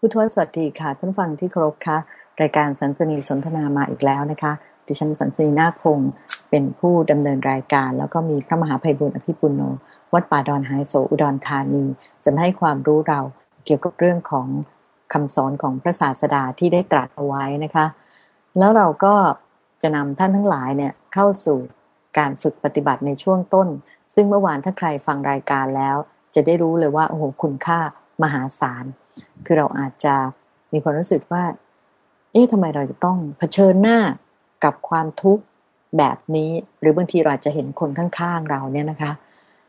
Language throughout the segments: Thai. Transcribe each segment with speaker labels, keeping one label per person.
Speaker 1: ผู้ทวสวัสดีค่ะ ท่านฟังที่เคารพค่ะรายการสันสนีสนทนามาอีกแล้วนะคะ ดิฉันสันสนีนาคพงศ์เป็นผู้ดำเนินรายการ แล้วก็มีพระมหาภัยบุญอภิปุโน วัดป่าดอนไฮโซอุดรธานี จะมาให้ความรู้เราเกี่ยวกับเรื่องของคำสอนของพระศาสดาที่ได้ตรัสเอาไว้นะคะ แล้วเราก็จะนำท่านทั้งหลายเนี่ยเข้าสู่การฝึกปฏิบัติในช่วงต้น ซึ่งเมื่อวานถ้าใครฟังรายการแล้ว จะได้รู้เลยว่าโอ้โหคุณค่ามหาศาล คือเราอาจจะมีความรู้สึกว่า เอ๊ะทำไมเราจะต้องเผชิญหน้ากับความทุกข์แบบนี้ หรือบางทีเราอาจจะเห็นคนข้างๆเราเนี่ยนะคะ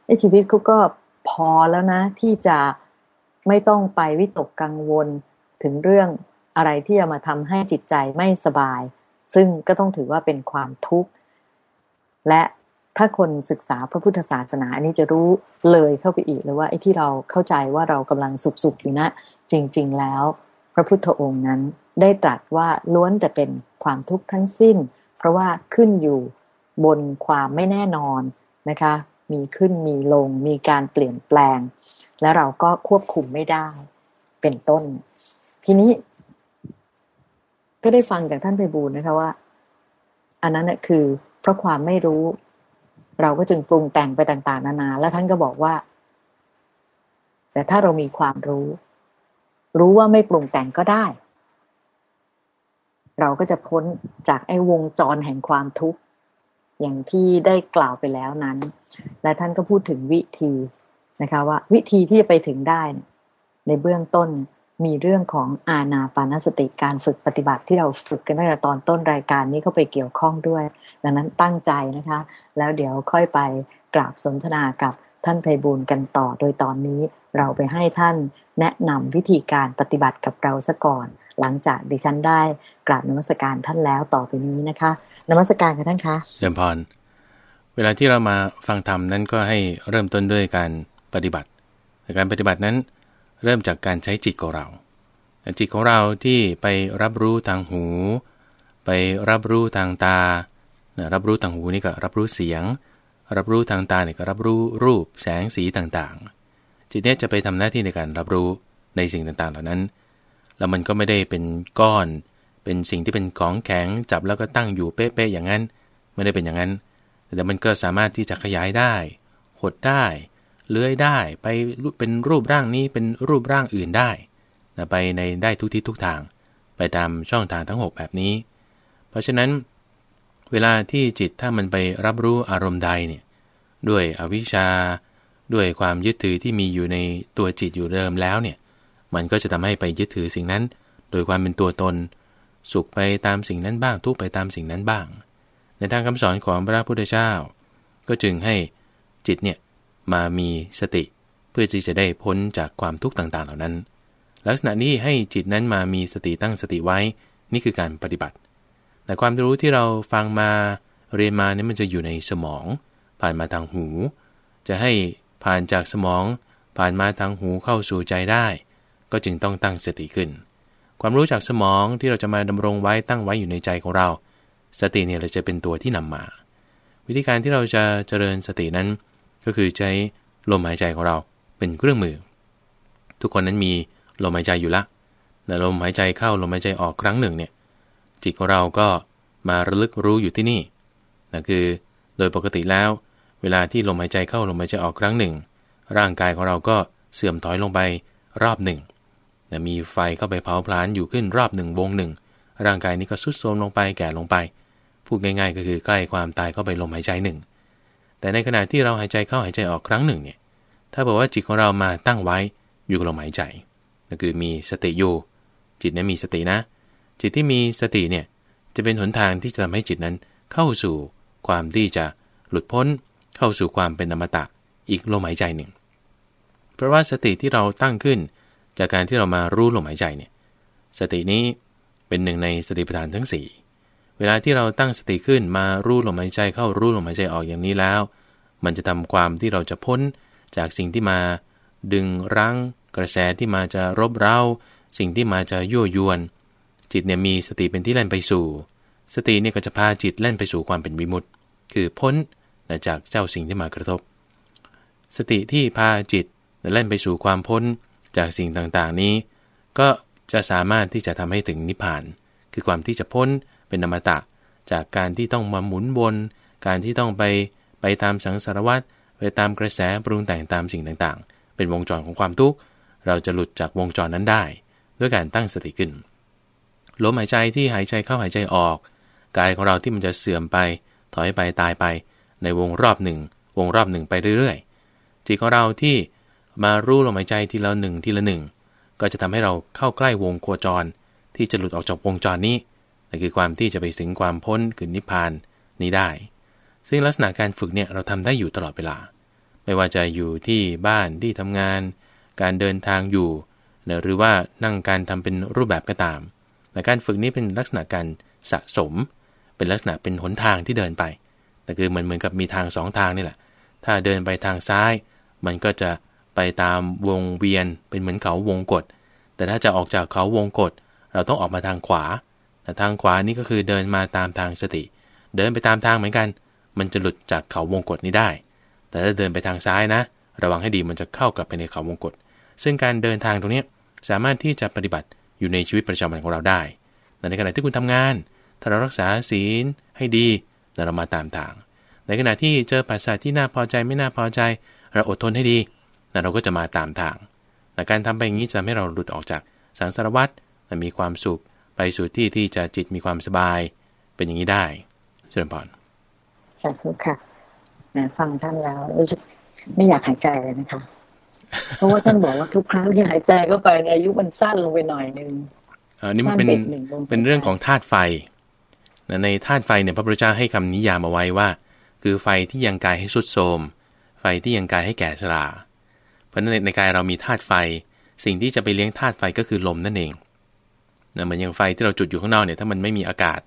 Speaker 1: ในชีวิตเขาก็พอแล้วนะ ที่จะไม่ต้องไปวิตกกังวลถึงเรื่องอะไรที่จะมาทำให้จิตใจไม่สบาย ซึ่งก็ต้องถือว่าเป็นความทุกข์ และ ถ้าคนศึกษาพระพุทธศาสนาอันนี้จะรู้เลยเข้าไปอีกเลยว่าไอ้ที่เราเข้าใจว่าเรากำลังสุขๆอยู่นะ จริง ๆ แล้ว พระพุทธองค์นั้นได้ตรัสว่าล้วนแต่เป็นความทุกข์ทั้งสิ้น เพราะว่าขึ้นอยู่บนความไม่แน่นอนนะคะ มีขึ้นมีลง มีการเปลี่ยนแปลง และเราก็ควบคุมไม่ได้ เป็นต้น ทีนี้ ก็ได้ฟังจากท่านไปบูลนะคะว่า อันนั้นคือเพราะความไม่รู้ เราก็จึงปรุงแต่งไปต่างๆ นานา แล้วท่านก็บอกว่า แต่ถ้าเรามีความรู้ รู้ว่าไม่ปรุงแต่งก็ได้ เราก็จะพ้นจากไอ้วงจรแห่งความทุกข์อย่างที่ได้กล่าวไปแล้วนั้น และท่านก็พูดถึงวิธีนะคะว่า วิธีที่จะไปถึงได้ ในเบื้องต้น มีเรื่องของอาณาปานสติการฝึกปฏิบัติที่เราฝึกกันตั้งแต่ตอนต้นรายการนี้เข้าไปเกี่ยวข้องด้วย ดังนั้นตั้งใจนะคะ แล้วเดี๋ยวค่อยไปกราบสนทนากับท่านไพบูลกันต่อ โดยตอนนี้เราไปให้ท่านแนะนำวิธีการปฏิบัติกับเราซะก่อน หลังจากดิฉันได้กราบนมัสการท่านแล้วต่อไปนี้นะคะนมัสการค่ะท่านคะ
Speaker 2: เดิมพรเวลาที่เรามาฟังธรรมนั้นก็ให้เริ่มต้นด้วยการปฏิบัติ การปฏิบัตินั้น เริ่มจากการใช้จิตของเรา จิตของเราที่ไปรับรู้ทางหู ไปรับรู้ทางตา รับรู้ทางหูนี่ก็รับรู้เสียง รับรู้ทางตาเนี่ยก็รับรู้รูปแสงสีต่างๆ จิตเนี้ยจะไปทำหน้าที่ในการรับรู้ในสิ่งต่างๆ เหล่านั้น แล้วมันก็ไม่ได้เป็นก้อน เป็นสิ่งที่เป็นของแข็งจับแล้วก็ตั้งอยู่เป๊ะๆอย่างนั้น ไม่ได้เป็นอย่างนั้น แต่มันก็สามารถที่จะขยายได้ หดได้ เลื้อยได้ไปเป็นรูปร่างนี้เป็นรูปร่างอื่นได้นะไปในได้ทุกทิศทุกทาง ไปตามช่องทางทั้ง 6 แบบนี้ เพราะฉะนั้น เวลาที่จิตถ้ามันไปรับรู้อารมณ์ใดเนี่ยด้วยอวิชชา ด้วยความยึดถือที่มีอยู่ในตัวจิตอยู่เดิมแล้วเนี่ยมันก็จะทำให้ไปยึดถือสิ่งนั้น โดยความเป็นตัวตน สุขไปตามสิ่งนั้นบ้าง ทุกไปตามสิ่งนั้นบ้าง ในทางคำสอนของพระพุทธเจ้า ก็จึงให้จิตเนี่ย มามีสติ เพื่อที่จะได้พ้นจากความทุกข์ต่างๆ เหล่านั้น ลักษณะนี้ให้จิตนั้นมามีสติตั้งสติไว้ นี่คือการปฏิบัติ แต่ความรู้ที่เราฟังมาเรียนมานี่มันจะอยู่ในสมอง ผ่านมาทางหู จะให้ผ่านจากสมอง ผ่านมาทางหูเข้าสู่ใจได้ ก็จึงต้องตั้งสติขึ้น ความรู้จากสมองที่เราจะมาดำรงไว้ตั้งไว้อยู่ในใจของเรา สติเนี่ยเราจะเป็นตัวที่นำมา วิธีการที่เราจะเจริญสตินั้น ก็คือใช้ลมหายใจของเราเป็นเครื่องมือ ทุกคนนั้นมีลมหายใจอยู่ละแต่ลมหายใจเข้าลมหายใจออกครั้งหนึ่งเนี่ยจิตของเราก็มาระลึกรู้อยู่ที่นี่นั่นคือโดยปกติแล้ว เวลาที่ลมหายใจเข้าลมหายใจออกครั้งหนึ่ง ร่างกายของเราก็เสื่อมถอยลงไปรอบหนึ่งแต่มีไฟเข้าไปเผาผลาญอยู่ขึ้นรอบหนึ่งวงหนึ่ง ร่างกายนี้ก็สุดโทรมลงไปแก่ลงไป พูดง่ายๆ ก็คือใกล้ความตายเข้าไปลมหายใจหนึ่ง แต่ในขณะที่เราหายใจเข้าหายใจออกครั้งหนึ่งเนี่ย ถ้าบอกว่าจิตของเรามาตั้งไว้อยู่กับลมหายใจนั่นคือมีสติอยู่ จิตนั้นมีสตินะ จิตที่มีสติเนี่ยจะเป็นหนทางที่จะทำให้จิตนั้นเข้าสู่ความที่จะหลุดพ้น เข้าสู่ความเป็นอมตะอีกลมหายใจหนึ่ง เพราะว่าสติที่เราตั้งขึ้น จากการที่เรามารู้ลมหายใจเนี่ย สตินี้เป็นหนึ่งในสติปัฏฐานทั้ง4 เวลาที่เราตั้งสติขึ้นมารู้ลมหายใจเข้ารู้ลมหายใจออกอย่างนี้แล้ว มันจะทำความที่เราจะพ้นจากสิ่งที่มา ดึงรั้ง กระแสที่มาจะรบเร้า สิ่งที่มาจะยั่วยวน จิตเนี่ยมีสติเป็นที่เล่นไปสู่ สติเนี่ยก็จะพาจิตเล่นไปสู่ความเป็นวิมุตต์คือพ้นจากเจ้าสิ่งที่มากระทบ สติที่พาจิตเล่นไปสู่ความพ้นจากสิ่งต่างๆนี้ ก็จะสามารถที่จะทำให้ถึงนิพพาน คือความที่จะพ้น เป็นอมตะ จากการที่ต้องมาหมุนวน การที่ต้องไปไปตามสังสารวัฏไปตามกระแสปรุงแต่งตามสิ่งต่างๆ เป็นวงจรของความทุกข์ เราจะหลุดจากวงจรนั้นได้ ด้วยการตั้งสติขึ้น ลมหายใจที่หายใจเข้าหายใจออก กายของเราที่มันจะเสื่อมไป ถอยไปตายไป ในวงรอบหนึ่ง วงรอบหนึ่งไปเรื่อยๆ จิตของเราที่มารู้ลมหายใจทีละหนึ่งทีละหนึ่ง ก็จะทำให้เราเข้าใกล้วงโคจร ที่จะหลุดออกจากวงจรนี้ นั่นคือความที่จะไปถึงความพ้นคือนิพพานนี้ได้ ซึ่งลักษณะการฝึกเนี่ยเราทำได้อยู่ตลอดเวลา ไม่ว่าจะอยู่ที่บ้านที่ทำงาน การเดินทางอยู่ หรือว่านั่งการทำเป็นรูปแบบก็ตามแต่การฝึกนี้เป็นลักษณะการสะสม เป็นลักษณะเป็นหนทางที่เดินไป แต่คือเหมือนเหมือนกับมีทางสองทางนี่แหละ ถ้าเดินไปทางซ้าย มันก็จะไปตามวงเวียนเป็นเหมือนเขาวงกฏแต่ถ้าจะออกจากเขาวงกฏเราต้องออกมาทางขวา แต่ทางขวานี่ก็คือเดินมาตามทางสติ เดินไปตามทางเหมือนกัน มันจะหลุดจากเขาวงกฏนี้ได้ แต่ถ้าเดินไปทางซ้ายนะ ระวังให้ดีมันจะเข้ากลับไปในเขาวงกฏซึ่งการเดินทางตรงนี้สามารถที่จะปฏิบัติอยู่ในชีวิตประจำวันของเราได้ในขณะที่คุณทำงาน ถ้าเรารักษาศีลให้ดีเรามาตามทาง ในขณะที่เจอปัสสาวะที่น่าพอใจไม่น่าพอใจ เราอดทนให้ดีเราก็จะมาตามทางแต่การทำไปอย่างนี้จะทำให้เราหลุดออกจากสังสารวัฏมีความสุข ไปสู่ที่ที่จะจิตมีความสบายเป็นอย่างนี้ได้เชิญพร
Speaker 1: สาธุค่ะฟังท่านแล้วรู้สึกไม่อยากหายใจเลยนะคะ เพราะว่าท่านบอกว่าทุกครั้งที่หายใจเข้าไปอายุมันสั้นลงไปหน่อยนึง
Speaker 2: อันนี้มันเป็นเป็นเรื่องของธาตุไฟในธาตุไฟเนี่ยพระพุทธเจ้าให้คำนิยามเอาไว้ว่า คือไฟที่ยังกายให้สุดโทมไฟที่ยังกายให้แก่ชรา เพราะนั้นในกายเรามีธาตุไฟ สิ่งที่จะไปเลี้ยงธาตุไฟก็คือลมนั่นเอง นะเหมือนอย่างไฟที่เราจุดอยู่ข้างนอกเนี่ยถ้ามันไม่มีอากาศ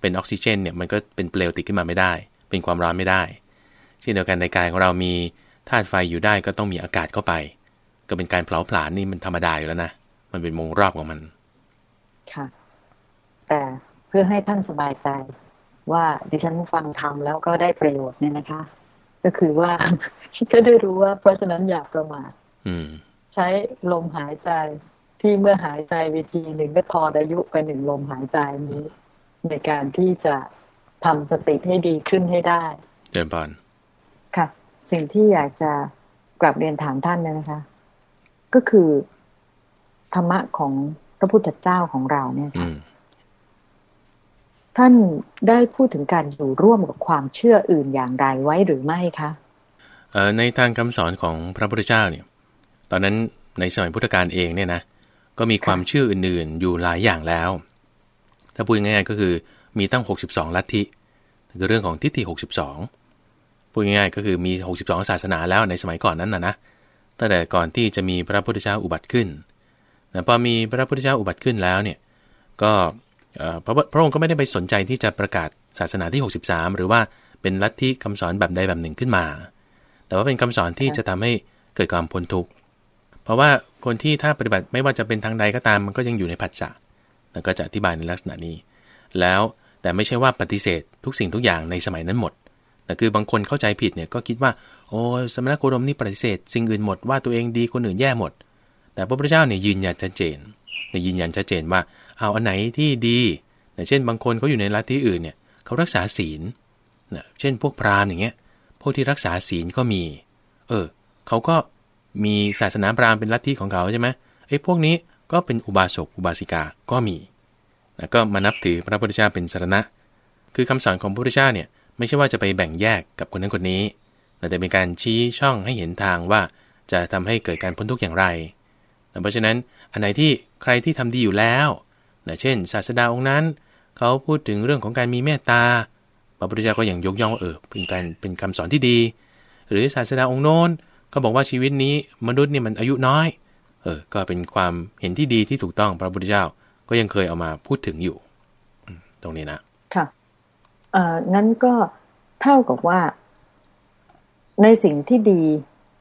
Speaker 2: เป็นออกซิเจนเนี่ยมันก็เป็นเปลวติดขึ้นมาไม่ได้ เป็นความร้อนไม่ได้เช่นเดียวกันในกายของเรามีธาตุไฟอยู่ได้ก็ต้องมีอากาศเข้าไป ก็เป็นการเผาผลาญนี่มันธรรมดาอยู่แล้วนะมันเป็นวงรอบของมัน
Speaker 1: ค่ะ แต่เพื่อให้ท่านสบายใจว่าดิฉันฟังทำแล้วก็ได้ประโยชน์เนี่ยนะคะ ก็คือว่าก็ได้รู้ว่าเพราะฉะนั้นอย่าประมาทใช้ลมหายใจ ที่เมื่อหายใจวิธีหนึ่งก็ทอดอายุไปหนึ่งลมหายใจนี้ ในการที่จะทำสติให้ดีขึ้นให้ได้
Speaker 2: เดินบอล
Speaker 1: ค่ะ สิ่งที่อยากจะกลับเรียนถามท่านนะคะ ก็คือธรรมะของพระพุทธเจ้าของเราเนี่ยค่ะท่านได้พูดถึงการอยู่ร่วมกับความเชื่ออื่นอย่างไรไว้หรือไม่คะ
Speaker 2: ในทางคำสอนของพระพุทธเจ้าเนี่ย ตอนนั้นในสมัยพุทธกาลเองเนี่ยนะ ก็มีความเชื่ออื่นๆ อยู่หลายอย่างแล้ว ถ้าพูดง่ายๆก็คือมีตั้ง 62 ลัทธิคือเรื่องของทิฏฐิ 62 พูดง่ายๆก็คือมี 62 ศาสนาแล้วในสมัยก่อนนั้นนะนะ ตั้งแต่ก่อนที่จะมีพระพุทธเจ้าอุบัติขึ้นแต่พอมีพระพุทธเจ้าอุบัติขึ้นแล้วเนี่ย ก็พระพระองค์ก็ไม่ได้ไปสนใจที่จะประกาศศาสนาที่ 63 หรือว่าเป็นลัทธิคำสอนแบบใดแบบหนึ่งขึ้นมา แต่ว่าเป็นคำสอนที่จะทำให้เกิดความพ้นทุกข์ เพราะว่า คนที่ถ้าปฏิบัติไม่ว่าจะเป็นทางใดก็ตามมันก็ยังอยู่ในผัสสะแล้วก็จะอธิบายในลักษณะนี้ แล้วแต่ไม่ใช่ว่าปฏิเสธทุกสิ่งทุกอย่างในสมัยนั้นหมด แต่คือบางคนเข้าใจผิดเนี่ยก็คิดว่า โอ้สมณโคดมนี่ปฏิเสธสิ่งอื่นหมดว่าตัวเองดีคนอื่นแย่หมด แต่พระพุทธเจ้าเนี่ยยืนยันชัดเจนเนี่ยยืนยันชัดเจนว่าเอาอันไหนที่ดีเช่นบางคนเขาอยู่ในลัทธิอื่นเนี่ยเขารักษาศีลนะเช่นพวกพราหมณ์อย่างเงี้ยพวกที่รักษาศีลก็มี เออเขาก็ มีศาสนาพราหมณ์เป็นลัทธิของเขาใช่ไหมไอ้พวกนี้ก็เป็นอุบาสกอุบาสิกาก็มีนะก็มานับถือพระพุทธเจ้าเป็นสารณะ คือคำสอนของพระพุทธเจ้าเนี่ยไม่ใช่ว่าจะไปแบ่งแยกกับคนนั้นคนนี้ แต่เป็นการชี้ช่องให้เห็นทางว่าจะทำให้เกิดการพ้นทุกข์อย่างไร เพราะฉะนั้นอันไหนที่ใครที่ทำดีอยู่แล้วนะเช่น ศาสดาองค์นั้น เขาพูดถึงเรื่องของการมีเมตตา พระพุทธเจ้าก็ยังยกย่องเออเป็นการเป็นคำสอนที่ดี หรือศาสดาองค์โน้น เขาบอกว่าชีวิตนี้มนุษย์นี่มันอายุน้อย เออ ก็เป็นความเห็นที่ดีที่ถูกต้องพระพุทธเจ้าก็ยังเคยเอามาพูดถึงอยู่ ตรงนี้นะ
Speaker 1: ค่ะ เอ่อ งั้นก็เท่ากับว่า ในสิ่งที่ดี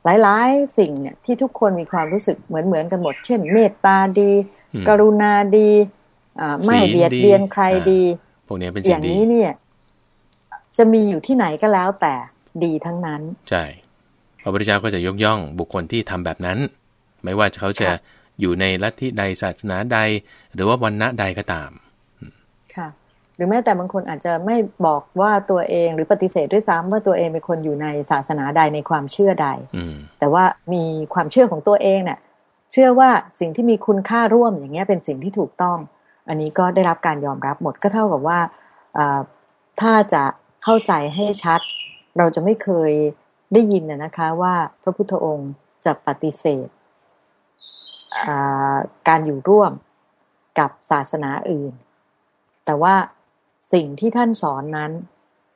Speaker 1: หลาย ๆ สิ่งเนี่ยที่ทุกคนมีความรู้สึกเหมือนเหมือนกันหมด เช่น เมตตาดี กรุณาดีไม่เบียดเบียนใครดี
Speaker 2: พวกนี้เป็น
Speaker 1: อย่างนี้เนี่ย จะมีอยู่ที่ไหนก็แล้วแต่ดีทั้งนั้น
Speaker 2: ใช่ พระพุทธเจ้าก็จะยกย่องบุคคลที่ทำแบบนั้น ไม่ว่าเขาจะอยู่ในลัทธิใดศาสนาใด หรือว่าวันณะใดก็ตาม
Speaker 1: ค่ะ หรือแม้แต่บางคนอาจจะไม่บอกว่าตัวเองหรือปฏิเสธด้วยซ้ำว่าตัวเองเป็นคนอยู่ในศาสนาใดในความเชื่อใด
Speaker 2: อืม
Speaker 1: แต่ว่ามีความเชื่อของตัวเองเนี่ยเชื่อว่าสิ่งที่มีคุณค่าร่วมอย่างเงี้ยเป็นสิ่งที่ถูกต้อง อันนี้ก็ได้รับการยอมรับหมดก็เท่ากับว่าเอ่อถ้าจะเข้าใจให้ชัด เราจะไม่เคย ได้ยินนะนะคะว่าพระพุทธองค์จะปฏิเสธอ่าการอยู่ร่วมกับศาสนาอื่น แต่ว่าสิ่งที่ท่านสอนนั้น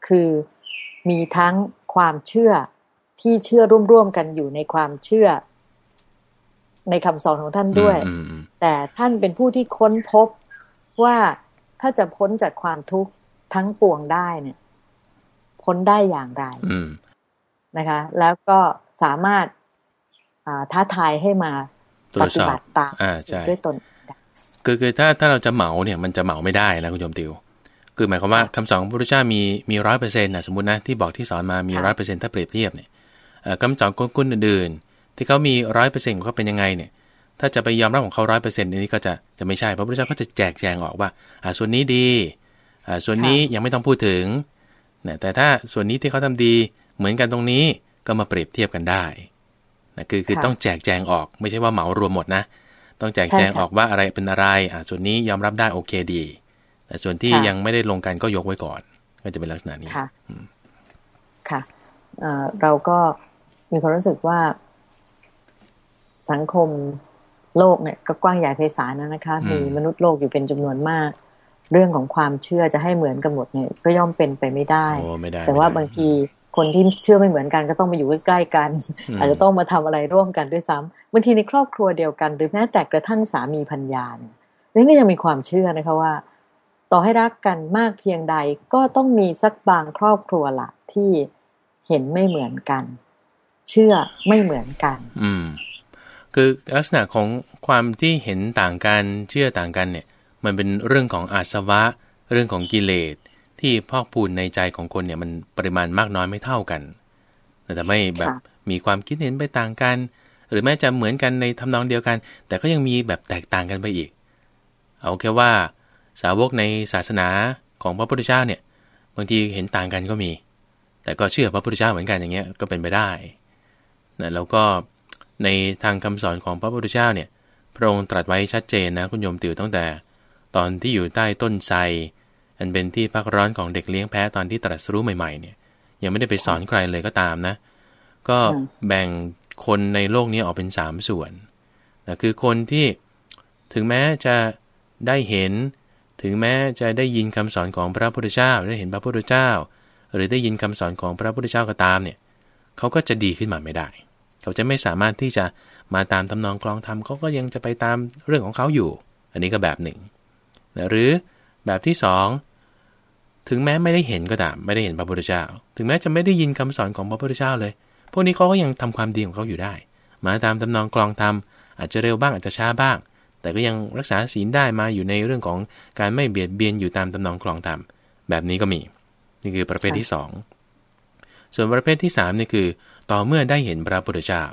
Speaker 1: คือมีทั้งความเชื่อที่เชื่อร่วมๆกันอยู่ในความเชื่อ ในคำสอนของท่านด้วย
Speaker 2: อืมอืม
Speaker 1: แต่ท่านเป็นผู้ที่ค้นพบว่าถ้าจะพ้นจากความทุกข์ทั้งปวงได้เนี่ย พ้นได้อย่างไร
Speaker 2: อืม
Speaker 1: นะคะ แล้วก็สามารถอ่าท้าทายให้มา
Speaker 2: ตร
Speaker 1: ป
Speaker 2: วจ
Speaker 1: ฏิ
Speaker 2: สอบ
Speaker 1: บัติตาม
Speaker 2: อ่า
Speaker 1: สิ่ง
Speaker 2: ใช่
Speaker 1: ด้วยตนเองได้
Speaker 2: คือคือถ้าถ้าเราจะเหมาเนี่ยมันจะเหมาไม่ได้นะคุณโยมติว คือหมายความว่าคำสอนของพระพุทธเจ้ามีมีร้อยเปอร์เซ็นต์นะสมมตินะที่บอกที่สอนมามีร้อยเปอร์เซ็นต์ถ้าเปรียบเทียบเนี่ยเอ่อคำสอนคนๆอื่นๆที่เขามีร้อยเปอร์เซ็นต์ของเขาเป็นยังไงเนี่ยถ้าจะไปยอมรับของเขาร้อยเปอร์เซ็นต์นี้ก็จะจะไม่ใช่พระพุทธเจ้าก็จะแจกแจงออกว่าอ่าส่วนนี้ดีอ่าส่วนนี้ยังไม่ต้องพูดถึงนะแต่ถ้าส่วนนี้ที่เขาทำดี เหมือนกันตรงนี้ก็มาเปรียบเทียบกันได้นะคือคือต้องแจกแจงออก ไม่ใช่ว่าเหมารวมหมดนะ ต้องแจกแจงออกว่าอะไรเป็นอะไรอ่าส่วนนี้ยอมรับได้โอเคดี แต่ส่วนที่ยังไม่ได้ลงกันก็ยกไว้ก่อน ก็จะเป็นลักษณะนี้
Speaker 1: ค่ะค่ะเอ่อเราก็มีความรู้สึกว่า สังคมโลกเนี่ยก็กว้างใหญ่ไพศาลนะนะคะ มีมนุษย์โลกอยู่เป็นจำนวนมาก เรื่องของความเชื่อจะให้เหมือนกันหมดเนี่ยก็ย่อมเป็นไปไม่ได้
Speaker 2: โอ้ไม่ได้
Speaker 1: แต่ว่า
Speaker 2: ไม่ได้
Speaker 1: บางที คนที่เชื่อไม่เหมือนกันก็ต้องมาอยู่ใกล้ๆกัน
Speaker 2: อืม
Speaker 1: อาจจะต้องมาทำอะไรร่วมกันด้วยซ้ำบางทีในครอบครัวเดียวกัน หรือแม้แต่กระทั่งสามีพัญญาเนี่ยนี่ก็ยังมีความเชื่อนะคะว่า ต่อให้รักกันมากเพียงใดก็ต้องมีสักบางครอบครัวละที่เห็นไม่เหมือนกัน เชื่อไม่เหมือนกัน
Speaker 2: อืม คือลักษณะของความที่เห็นต่างกันเชื่อต่างกันเนี่ย มันเป็นเรื่องของอาสวะ เรื่องของกิเลส ที่พอกพูนในใจของคนเนี่ยมันปริมาณมากน้อยไม่เท่ากันแต่ไม่แบบ
Speaker 1: ค่ะ
Speaker 2: มีความคิดเห็นไปต่างกัน หรือแม้จะเหมือนกันในทำนองเดียวกัน แต่ก็ยังมีแบบแตกต่างกันไปอีก เอาแค่ว่า สาวกในศาสนาของพระพุทธเจ้าเนี่ยบางทีเห็นต่างกันก็มี แต่ก็เชื่อพระพุทธเจ้าเหมือนกันอย่างเงี้ยก็เป็นไปได้นะแล้วก็ในทางคำสอนของพระพุทธเจ้าเนี่ยพระองค์ตรัสไว้ชัดเจนนะคุณโยมติวตั้งแต่ ตอนที่อยู่ใต้ต้นไทร อันเป็นที่พักร้อนของเด็กเลี้ยงแพะตอนที่ตรัสรู้ใหม่ๆ เนี่ย ยังไม่ได้ไปสอนใครเลยก็ตามนะ ก็
Speaker 1: อืม
Speaker 2: แบ่งคนในโลกนี้ออกเป็นสามส่วนนะคือคนที่ถึงแม้จะได้เห็น ถึงแม้จะได้ยินคำสอนของพระพุทธเจ้า ได้เห็นพระพุทธเจ้า หรือได้ยินคำสอนของพระพุทธเจ้าก็ตามเนี่ยเขาก็จะดีขึ้นมาไม่ได้ เขาจะไม่สามารถที่จะมาตามทำนองกลองธรรมเขาก็ยังจะไปตามเรื่องของเขาอยู่ อันนี้ก็แบบหนึ่งนะหรือแบบที่สอง ถึงแม้ไม่ได้เห็นก็ตามไม่ได้เห็นพระพุทธเจ้า ถึงแม้จะไม่ได้ยินคำสอนของพระพุทธเจ้าเลย พวกนี้เขาก็ยังทำความดีของเขาอยู่ได้ มาตามทำนองกลองธรรมอาจจะเร็วบ้างอาจจะช้าบ้าง แต่ก็ยังรักษาศีลได้มาอยู่ในเรื่องของการไม่เบียดเบียนอยู่ตามทำนองกลองธรรมแบบนี้ก็มี นี่คือประเภทที่สองส่วนประเภทที่สามนี่คือ ต่อเมื่อได้เห็นพระพุทธเจ้า